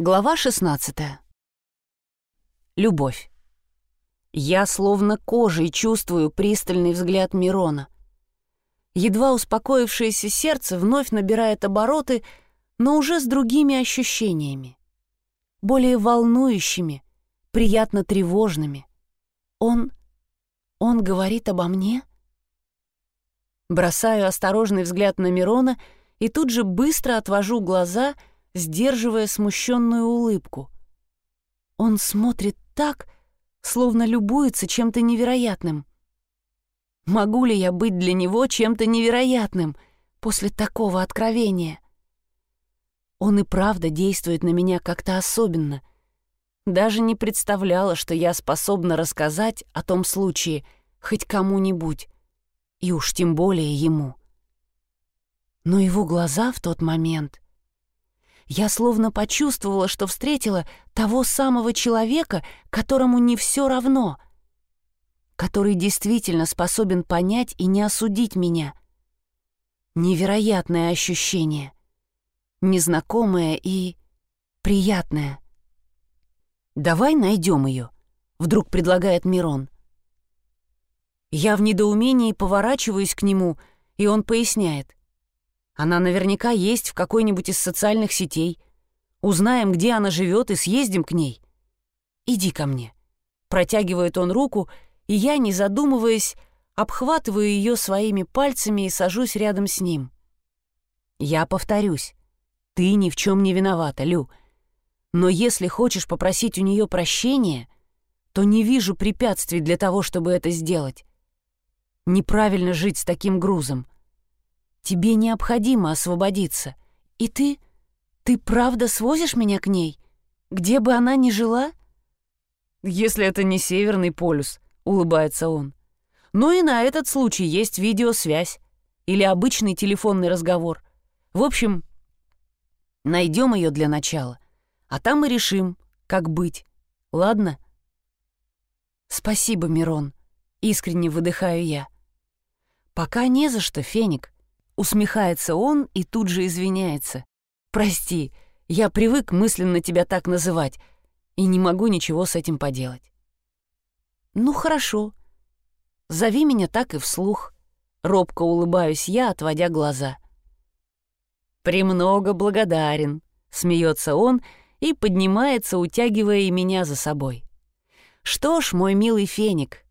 Глава 16. Любовь. Я словно кожей чувствую пристальный взгляд Мирона. Едва успокоившееся сердце вновь набирает обороты, но уже с другими ощущениями. Более волнующими, приятно тревожными. Он... он говорит обо мне? Бросаю осторожный взгляд на Мирона и тут же быстро отвожу глаза — сдерживая смущенную улыбку. Он смотрит так, словно любуется чем-то невероятным. Могу ли я быть для него чем-то невероятным после такого откровения? Он и правда действует на меня как-то особенно. Даже не представляла, что я способна рассказать о том случае хоть кому-нибудь, и уж тем более ему. Но его глаза в тот момент — я словно почувствовала, что встретила того самого человека, которому не все равно, который действительно способен понять и не осудить меня. Невероятное ощущение. Незнакомое и приятное. «Давай найдем ее», — вдруг предлагает Мирон. Я в недоумении поворачиваюсь к нему, и он поясняет. Она наверняка есть в какой-нибудь из социальных сетей. Узнаем, где она живет, и съездим к ней. Иди ко мне. Протягивает он руку, и я, не задумываясь, обхватываю ее своими пальцами и сажусь рядом с ним. Я повторюсь. Ты ни в чем не виновата, Лю. Но если хочешь попросить у нее прощения, то не вижу препятствий для того, чтобы это сделать. Неправильно жить с таким грузом — Тебе необходимо освободиться. И ты... Ты правда свозишь меня к ней? Где бы она ни жила?» «Если это не Северный полюс», — улыбается он. «Ну и на этот случай есть видеосвязь или обычный телефонный разговор. В общем, найдем ее для начала, а там и решим, как быть. Ладно?» «Спасибо, Мирон», — искренне выдыхаю я. «Пока не за что, Феник. Усмехается он и тут же извиняется. «Прости, я привык мысленно тебя так называть и не могу ничего с этим поделать». «Ну хорошо. Зови меня так и вслух». Робко улыбаюсь я, отводя глаза. «Премного благодарен», — смеется он и поднимается, утягивая и меня за собой. «Что ж, мой милый феник,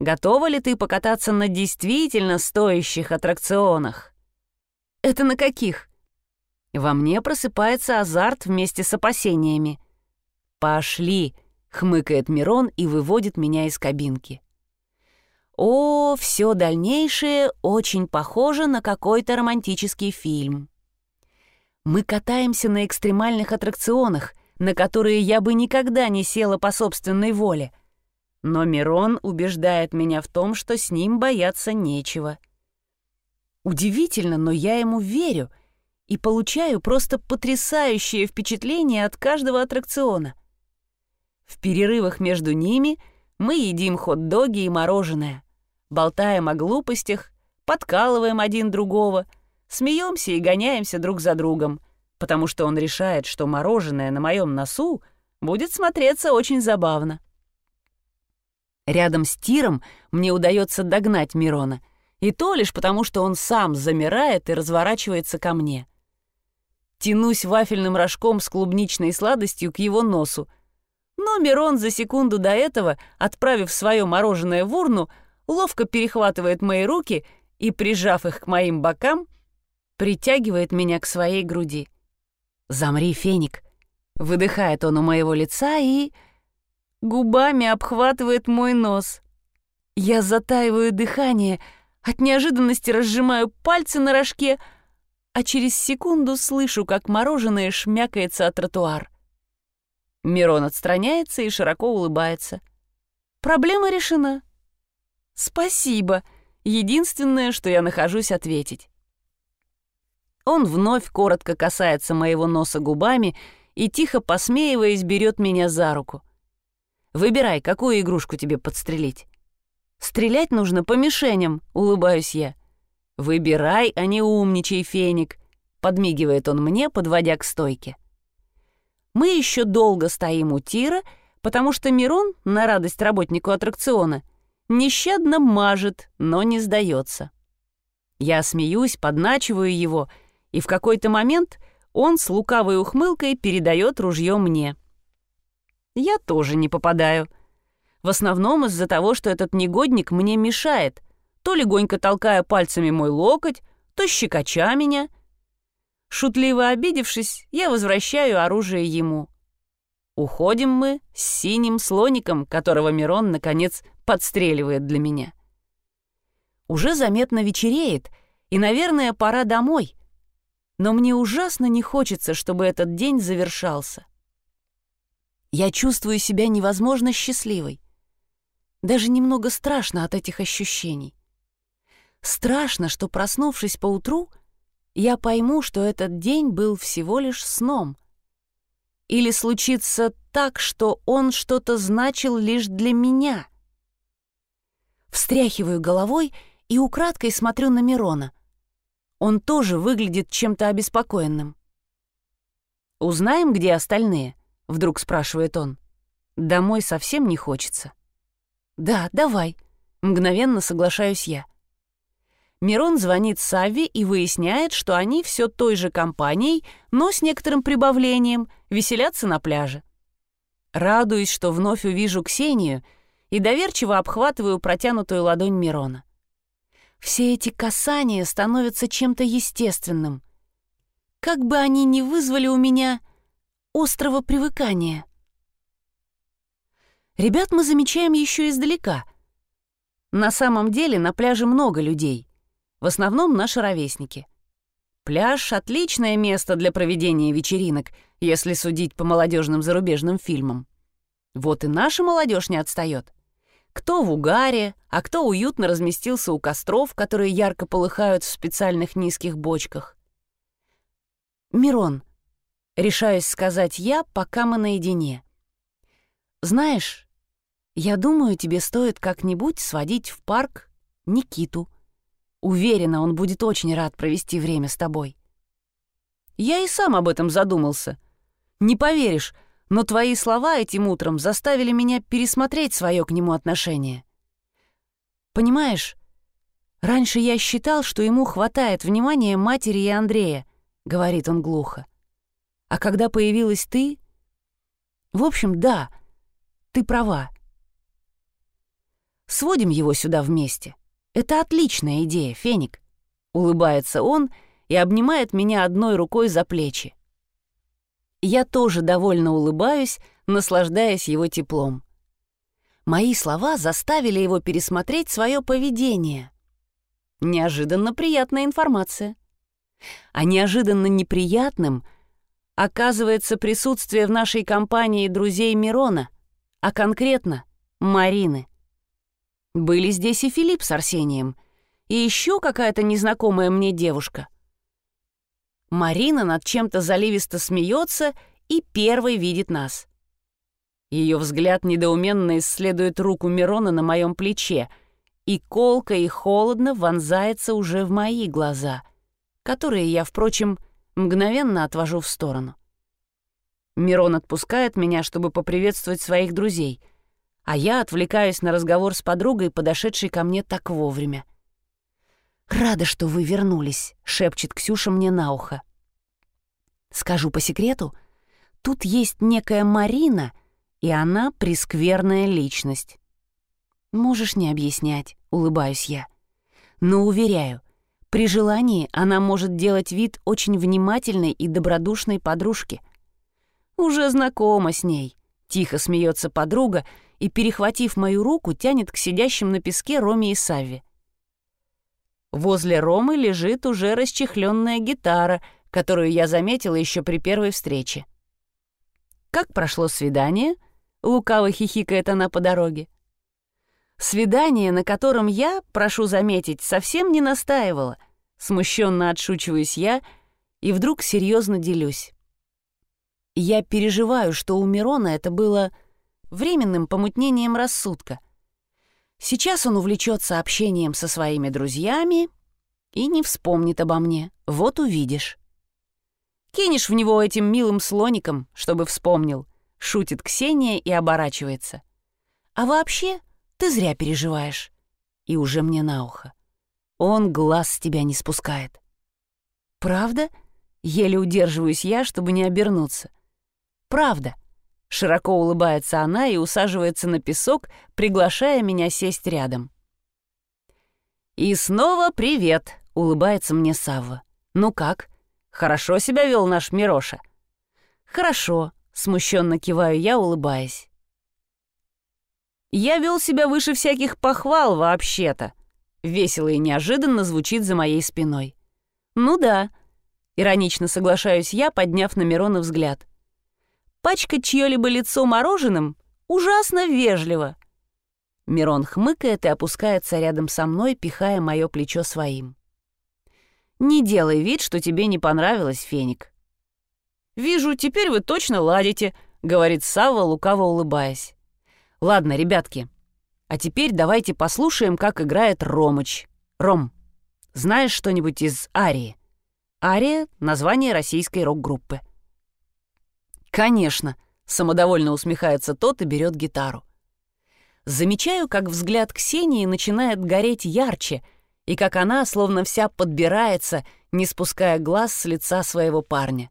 готова ли ты покататься на действительно стоящих аттракционах?» «Это на каких?» Во мне просыпается азарт вместе с опасениями. «Пошли!» — хмыкает Мирон и выводит меня из кабинки. О, все дальнейшее очень похоже на какой-то романтический фильм. Мы катаемся на экстремальных аттракционах, на которые я бы никогда не села по собственной воле. Но Мирон убеждает меня в том, что с ним бояться нечего — Удивительно, но я ему верю и получаю просто потрясающее впечатление от каждого аттракциона. В перерывах между ними мы едим хот-доги и мороженое, болтаем о глупостях, подкалываем один другого, смеемся и гоняемся друг за другом, потому что он решает, что мороженое на моем носу будет смотреться очень забавно. Рядом с тиром мне удается догнать Мирона — и то лишь потому, что он сам замирает и разворачивается ко мне. Тянусь вафельным рожком с клубничной сладостью к его носу. Но Мирон за секунду до этого, отправив свое мороженое в урну, ловко перехватывает мои руки и, прижав их к моим бокам, притягивает меня к своей груди. «Замри, феник!» Выдыхает он у моего лица и... губами обхватывает мой нос. Я затаиваю дыхание, от неожиданности разжимаю пальцы на рожке, а через секунду слышу, как мороженое шмякается о тротуар. Мирон отстраняется и широко улыбается. Проблема решена. Спасибо. Единственное, что я нахожусь ответить. Он вновь коротко касается моего носа губами и, тихо посмеиваясь, берет меня за руку. «Выбирай, какую игрушку тебе подстрелить». Стрелять нужно по мишеням, улыбаюсь я. Выбирай, а не умничай, феник, подмигивает он мне, подводя к стойке. Мы еще долго стоим у тира, потому что Мирон, на радость работнику аттракциона, нещадно мажет, но не сдается. Я смеюсь, подначиваю его, и в какой-то момент он с лукавой ухмылкой передает ружье мне. Я тоже не попадаю. В основном из-за того, что этот негодник мне мешает, то легонько толкая пальцами мой локоть, то щекоча меня. Шутливо обидевшись, я возвращаю оружие ему. Уходим мы с синим слоником, которого Мирон, наконец, подстреливает для меня. Уже заметно вечереет, и, наверное, пора домой. Но мне ужасно не хочется, чтобы этот день завершался. Я чувствую себя невозможно счастливой. Даже немного страшно от этих ощущений. Страшно, что, проснувшись поутру, я пойму, что этот день был всего лишь сном. Или случится так, что он что-то значил лишь для меня. Встряхиваю головой и украдкой смотрю на Мирона. Он тоже выглядит чем-то обеспокоенным. «Узнаем, где остальные?» — вдруг спрашивает он. «Домой совсем не хочется». «Да, давай», — мгновенно соглашаюсь я. Мирон звонит Савве и выясняет, что они все той же компанией, но с некоторым прибавлением, веселятся на пляже. Радуюсь, что вновь увижу Ксению и доверчиво обхватываю протянутую ладонь Мирона. Все эти касания становятся чем-то естественным. Как бы они ни вызвали у меня острого привыкания. Ребят мы замечаем еще издалека. На самом деле на пляже много людей — в основном наши ровесники. Пляж — отличное место для проведения вечеринок, если судить по молодежным зарубежным фильмам. Вот и наша молодежь не отстает. Кто в угаре, а кто уютно разместился у костров, которые ярко полыхают в специальных низких бочках. «Мирон», — решаюсь сказать я, пока мы наедине. «Знаешь, я думаю, тебе стоит как-нибудь сводить в парк Никиту. Уверена, он будет очень рад провести время с тобой. Я и сам об этом задумался. Не поверишь, но твои слова этим утром заставили меня пересмотреть свое к нему отношение. Понимаешь, раньше я считал, что ему хватает внимания матери и Андрея, говорит он глухо. А когда появилась ты... В общем, да, ты права. Сводим его сюда вместе. «Это отличная идея, Феник», — улыбается он и обнимает меня одной рукой за плечи. Я тоже довольно улыбаюсь, наслаждаясь его теплом. Мои слова заставили его пересмотреть свое поведение. Неожиданно приятная информация. А неожиданно неприятным оказывается присутствие в нашей компании друзей Мирона, а конкретно Марины. Были здесь и Филипп с Арсением, и еще какая-то незнакомая мне девушка. Марина над чем-то заливисто смеется и первой видит нас. Ее взгляд недоуменно исследует руку Мирона на моем плече, и колко и холодно вонзается уже в мои глаза, которые я, впрочем, мгновенно отвожу в сторону. Мирон отпускает меня, чтобы поприветствовать своих друзей — а я отвлекаюсь на разговор с подругой, подошедшей ко мне так вовремя. «Рада, что вы вернулись», — шепчет Ксюша мне на ухо. «Скажу по секрету, тут есть некая Марина, и она прескверная личность». «Можешь не объяснять», — улыбаюсь я. «Но уверяю, при желании она может делать вид очень внимательной и добродушной подружки. Уже знакома с ней», — тихо смеется подруга, — и, перехватив мою руку, тянет к сидящим на песке Роме и Савве. Возле Ромы лежит уже расчехленная гитара, которую я заметила еще при первой встрече. «Как прошло свидание?» — лукаво хихикает она по дороге. «Свидание, на котором я, прошу заметить, совсем не настаивала», — смущенно отшучиваюсь я и вдруг серьезно делюсь. Я переживаю, что у Мирона это было временным помутнением рассудка. Сейчас он увлечется общением со своими друзьями и не вспомнит обо мне. Вот увидишь. Кинешь в него этим милым слоником, чтобы вспомнил. Шутит Ксения и оборачивается. А вообще, ты зря переживаешь. И уже мне на ухо. Он глаз с тебя не спускает. Правда? Еле удерживаюсь я, чтобы не обернуться. Правда. Широко улыбается она и усаживается на песок, приглашая меня сесть рядом. «И снова привет!» — улыбается мне Савва. «Ну как? Хорошо себя вел наш Мироша?» «Хорошо», — смущенно киваю я, улыбаясь. «Я вел себя выше всяких похвал вообще-то», — весело и неожиданно звучит за моей спиной. «Ну да», — иронично соглашаюсь я, подняв на Мирона взгляд. «Пачкать чье-либо лицо мороженым ужасно вежливо». Мирон хмыкает и опускается рядом со мной, пихая мое плечо своим. «Не делай вид, что тебе не понравилось, Феник». «Вижу, теперь вы точно ладите», — говорит Савва, лукаво улыбаясь. «Ладно, ребятки, а теперь давайте послушаем, как играет Ромыч. Ром, знаешь что-нибудь из Арии?» Ария — название российской рок-группы. «Конечно», — самодовольно усмехается тот и берет гитару замечаю, как взгляд Ксении начинает гореть ярче, и как она словно вся подбирается, не спуская глаз с лица своего парня.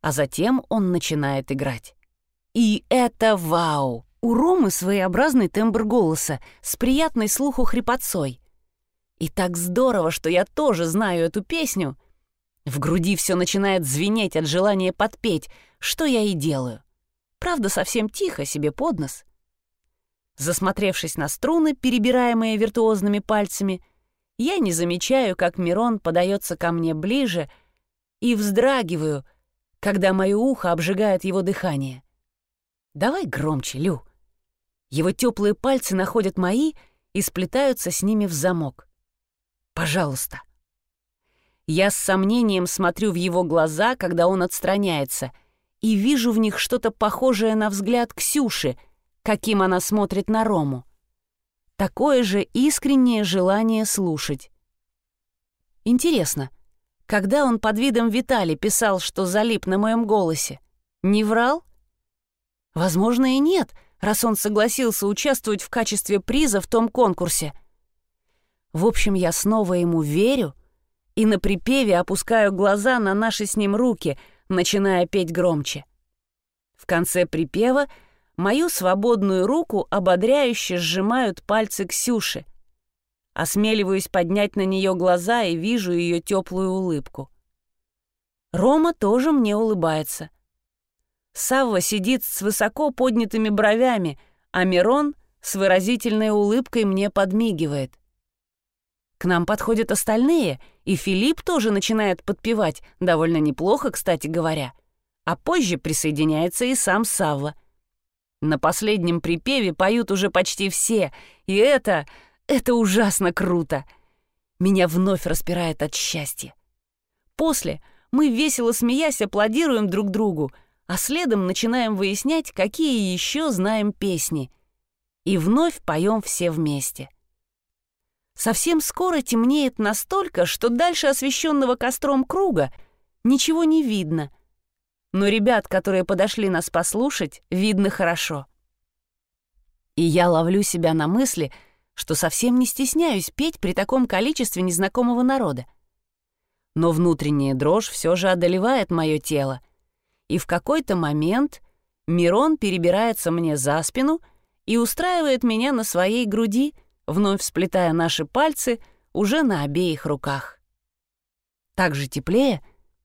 А затем он начинает играть. И это вау! У Ромы своеобразный тембр голоса с приятной слуху хрипотцой. И так здорово, что я тоже знаю эту песню. В груди все начинает звенеть от желания подпеть, что я и делаю. Правда, совсем тихо себе под нос — Засмотревшись на струны, перебираемые виртуозными пальцами, я не замечаю, как Мирон подается ко мне ближе и вздрагиваю, когда мое ухо обжигает его дыхание. «Давай громче, Лю». Его теплые пальцы находят мои и сплетаются с ними в замок. «Пожалуйста». Я с сомнением смотрю в его глаза, когда он отстраняется, и вижу в них что-то похожее на взгляд Ксюши — каким она смотрит на Рому. Такое же искреннее желание слушать. Интересно, когда он под видом Витали писал, что залип на моем голосе, не врал? Возможно, и нет, раз он согласился участвовать в качестве приза в том конкурсе. В общем, я снова ему верю и на припеве опускаю глаза на наши с ним руки, начиная петь громче. В конце припева — Мою свободную руку ободряюще сжимают пальцы Ксюши. Осмеливаюсь поднять на нее глаза и вижу ее теплую улыбку. Рома тоже мне улыбается. Савва сидит с высоко поднятыми бровями, а Мирон с выразительной улыбкой мне подмигивает. К нам подходят остальные, и Филипп тоже начинает подпевать, довольно неплохо, кстати говоря. А позже присоединяется и сам Савва. На последнем припеве поют уже почти все, и это... это ужасно круто. Меня вновь распирает от счастья. После мы, весело смеясь, аплодируем друг другу, а следом начинаем выяснять, какие еще знаем песни. И вновь поем все вместе. Совсем скоро темнеет настолько, что дальше освещенного костром круга ничего не видно — но ребят, которые подошли нас послушать, видно хорошо. И я ловлю себя на мысли, что совсем не стесняюсь петь при таком количестве незнакомого народа. Но внутренняя дрожь все же одолевает мое тело, и в какой-то момент Мирон перебирается мне за спину и устраивает меня на своей груди, вновь сплетая наши пальцы уже на обеих руках. Так же теплее,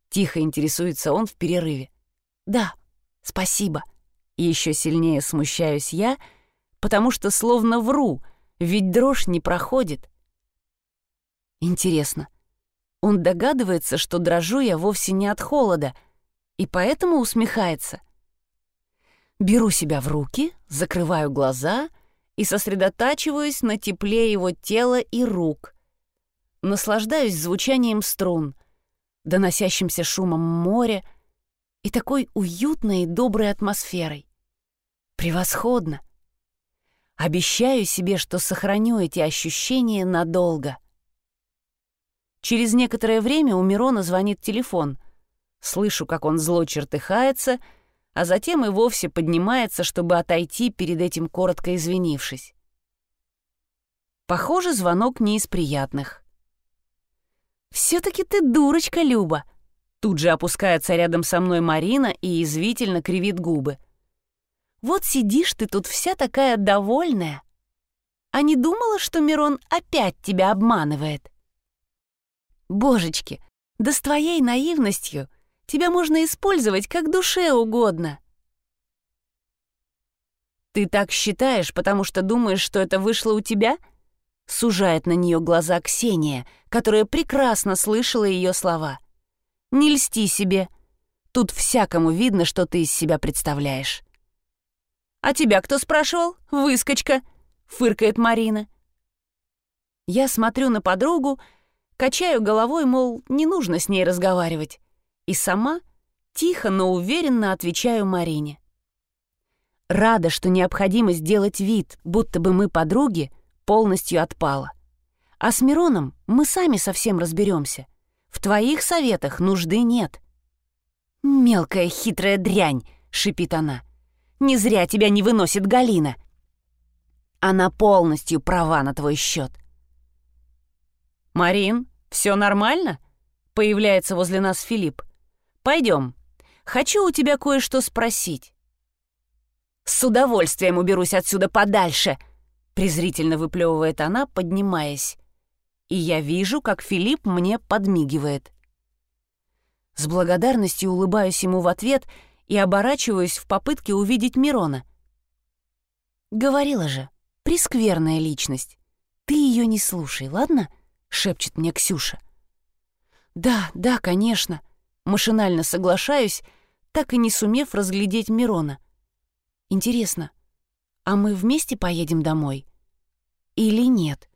тихо интересуется он в перерыве. «Да, спасибо». И еще сильнее смущаюсь я, потому что словно вру, ведь дрожь не проходит. Интересно, он догадывается, что дрожу я вовсе не от холода, и поэтому усмехается. Беру себя в руки, закрываю глаза и сосредотачиваюсь на тепле его тела и рук. Наслаждаюсь звучанием струн, доносящимся шумом моря, и такой уютной и доброй атмосферой. Превосходно! Обещаю себе, что сохраню эти ощущения надолго. Через некоторое время у Мирона звонит телефон. Слышу, как он зло чертыхается, а затем и вовсе поднимается, чтобы отойти, перед этим коротко извинившись. Похоже, звонок не из приятных. «Все-таки ты дурочка, Люба!» Тут же опускается рядом со мной Марина и извительно кривит губы. «Вот сидишь ты тут вся такая довольная, а не думала, что Мирон опять тебя обманывает?» «Божечки, да с твоей наивностью тебя можно использовать как душе угодно!» «Ты так считаешь, потому что думаешь, что это вышло у тебя?» Сужает на нее глаза Ксения, которая прекрасно слышала ее слова. «Не льсти себе. Тут всякому видно, что ты из себя представляешь». «А тебя кто спрашивал? Выскочка!» — фыркает Марина. Я смотрю на подругу, качаю головой, мол, не нужно с ней разговаривать. И сама тихо, но уверенно отвечаю Марине. Рада, что необходимость делать вид, будто бы мы подруги, полностью отпала. А с Мироном мы сами совсем разберемся. В твоих советах нужды нет. «Мелкая хитрая дрянь!» — шипит она. «Не зря тебя не выносит Галина!» Она полностью права на твой счет. «Марин, все нормально?» — появляется возле нас Филипп. «Пойдем. Хочу у тебя кое-что спросить». «С удовольствием уберусь отсюда подальше!» презрительно выплевывает она, поднимаясь. И я вижу, как Филипп мне подмигивает. С благодарностью улыбаюсь ему в ответ и оборачиваюсь в попытке увидеть Мирона. «Говорила же, прескверная личность. Ты ее не слушай, ладно?» — шепчет мне Ксюша. «Да, да, конечно», — машинально соглашаюсь, так и не сумев разглядеть Мирона. «Интересно, а мы вместе поедем домой? Или нет?